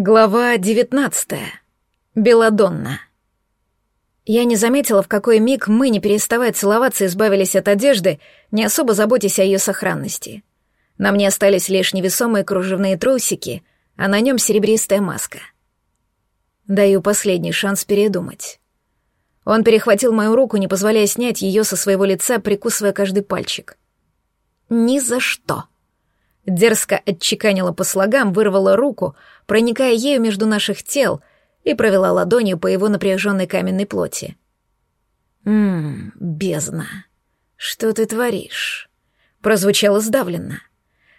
Глава девятнадцатая. Беладонна. Я не заметила, в какой миг мы, не переставая целоваться, избавились от одежды, не особо заботясь о ее сохранности. На мне остались лишь невесомые кружевные трусики, а на нем серебристая маска. Даю последний шанс передумать. Он перехватил мою руку, не позволяя снять ее со своего лица, прикусывая каждый пальчик. «Ни за что!» Дерзко отчеканила по слогам, вырвала руку, проникая ею между наших тел, и провела ладонью по его напряженной каменной плоти. «Ммм, бездна, что ты творишь?» Прозвучало сдавленно.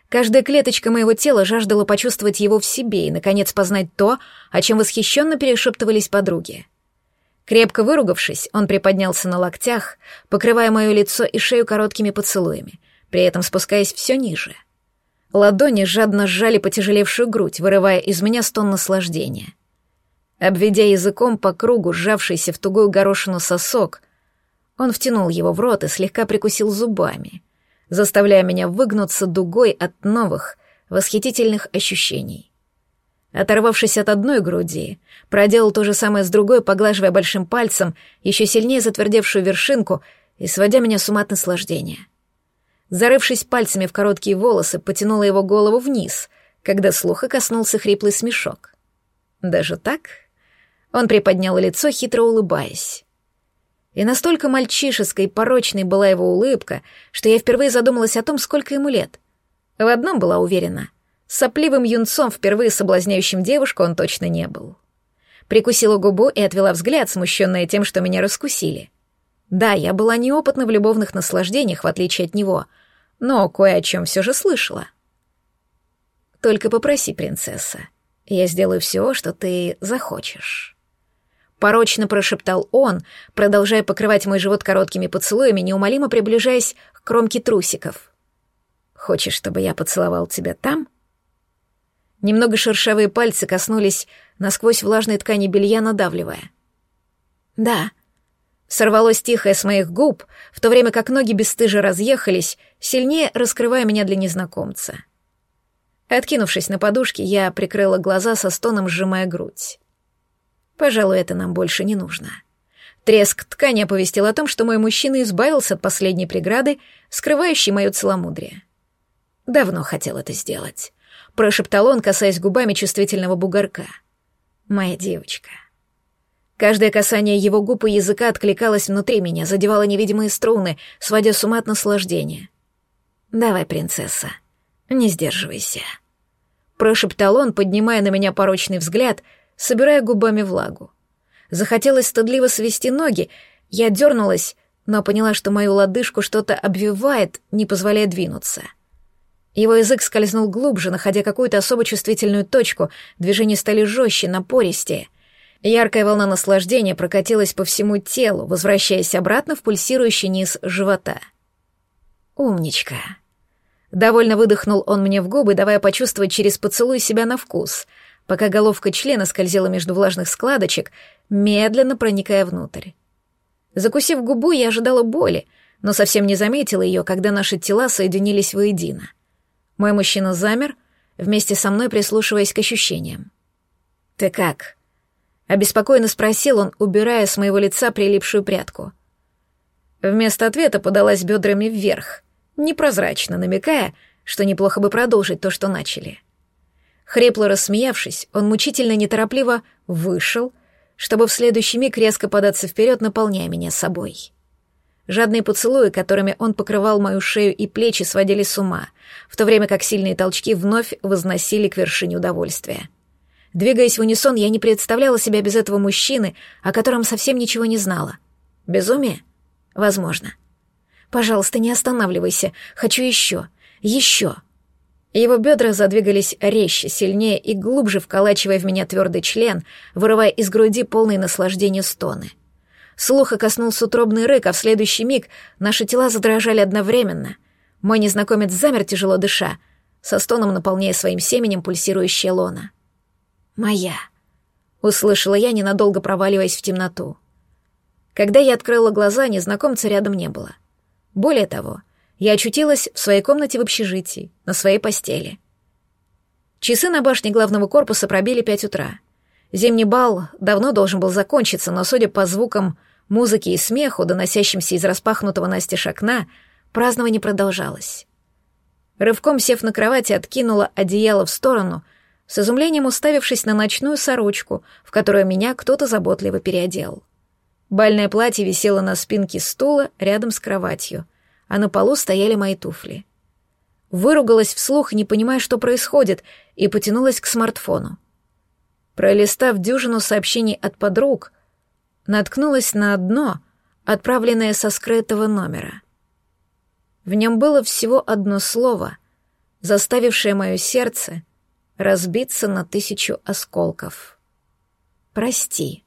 Каждая клеточка моего тела жаждала почувствовать его в себе и, наконец, познать то, о чем восхищенно перешептывались подруги. Крепко выругавшись, он приподнялся на локтях, покрывая мое лицо и шею короткими поцелуями, при этом спускаясь все ниже — Ладони жадно сжали потяжелевшую грудь, вырывая из меня стон наслаждения. Обведя языком по кругу сжавшийся в тугую горошину сосок, он втянул его в рот и слегка прикусил зубами, заставляя меня выгнуться дугой от новых, восхитительных ощущений. Оторвавшись от одной груди, проделал то же самое с другой, поглаживая большим пальцем еще сильнее затвердевшую вершинку и сводя меня с ума от наслаждения. Зарывшись пальцами в короткие волосы, потянула его голову вниз, когда слуха коснулся хриплый смешок. Даже так? Он приподнял лицо, хитро улыбаясь. И настолько мальчишеской порочной была его улыбка, что я впервые задумалась о том, сколько ему лет. В одном была уверена. Сопливым юнцом, впервые соблазняющим девушку, он точно не был. Прикусила губу и отвела взгляд, смущенная тем, что меня раскусили. Да, я была неопытна в любовных наслаждениях, в отличие от него — но кое о чем все же слышала. Только попроси, принцесса. Я сделаю все, что ты захочешь. Порочно прошептал он, продолжая покрывать мой живот короткими поцелуями, неумолимо приближаясь к кромке трусиков. Хочешь, чтобы я поцеловал тебя там? Немного шершавые пальцы коснулись насквозь влажной ткани белья, надавливая. Да, Сорвалось тихое с моих губ, в то время как ноги бесстыже разъехались, сильнее раскрывая меня для незнакомца. Откинувшись на подушке, я прикрыла глаза со стоном, сжимая грудь. Пожалуй, это нам больше не нужно. Треск ткани оповестил о том, что мой мужчина избавился от последней преграды, скрывающей мое целомудрие. Давно хотел это сделать. Прошептал он, касаясь губами чувствительного бугорка. «Моя девочка». Каждое касание его губ и языка откликалось внутри меня, задевало невидимые струны, сводя с ума от наслаждения. «Давай, принцесса, не сдерживайся», — прошептал он, поднимая на меня порочный взгляд, собирая губами влагу. Захотелось стыдливо свести ноги, я дернулась, но поняла, что мою лодыжку что-то обвивает, не позволяя двинуться. Его язык скользнул глубже, находя какую-то особо чувствительную точку, движения стали жестче, напористее — Яркая волна наслаждения прокатилась по всему телу, возвращаясь обратно в пульсирующий низ живота. «Умничка». Довольно выдохнул он мне в губы, давая почувствовать через поцелуй себя на вкус, пока головка члена скользила между влажных складочек, медленно проникая внутрь. Закусив губу, я ожидала боли, но совсем не заметила ее, когда наши тела соединились воедино. Мой мужчина замер, вместе со мной прислушиваясь к ощущениям. «Ты как?» Обеспокоенно спросил он, убирая с моего лица прилипшую прядку. Вместо ответа подалась бедрами вверх, непрозрачно намекая, что неплохо бы продолжить то, что начали. Хрипло рассмеявшись, он мучительно неторопливо вышел, чтобы в следующий миг резко податься вперед, наполняя меня собой. Жадные поцелуи, которыми он покрывал мою шею и плечи, сводили с ума, в то время как сильные толчки вновь возносили к вершине удовольствия. Двигаясь в унисон, я не представляла себя без этого мужчины, о котором совсем ничего не знала. Безумие? Возможно. Пожалуйста, не останавливайся. Хочу еще. Еще. Его бедра задвигались резче, сильнее и глубже вколачивая в меня твердый член, вырывая из груди полные наслаждения стоны. Слуха коснулся утробный рык, а в следующий миг наши тела задрожали одновременно. Мой незнакомец замер, тяжело дыша, со стоном наполняя своим семенем пульсирующее лоно. «Моя», — услышала я, ненадолго проваливаясь в темноту. Когда я открыла глаза, незнакомца рядом не было. Более того, я очутилась в своей комнате в общежитии, на своей постели. Часы на башне главного корпуса пробили пять утра. Зимний бал давно должен был закончиться, но, судя по звукам музыки и смеху, доносящимся из распахнутого настежь окна, празднование продолжалось. Рывком сев на кровати, откинула одеяло в сторону, с изумлением уставившись на ночную сорочку, в которую меня кто-то заботливо переодел. Бальное платье висело на спинке стула рядом с кроватью, а на полу стояли мои туфли. Выругалась вслух, не понимая, что происходит, и потянулась к смартфону. Пролистав дюжину сообщений от подруг, наткнулась на одно, отправленное со скрытого номера. В нем было всего одно слово, заставившее мое сердце разбиться на тысячу осколков. «Прости».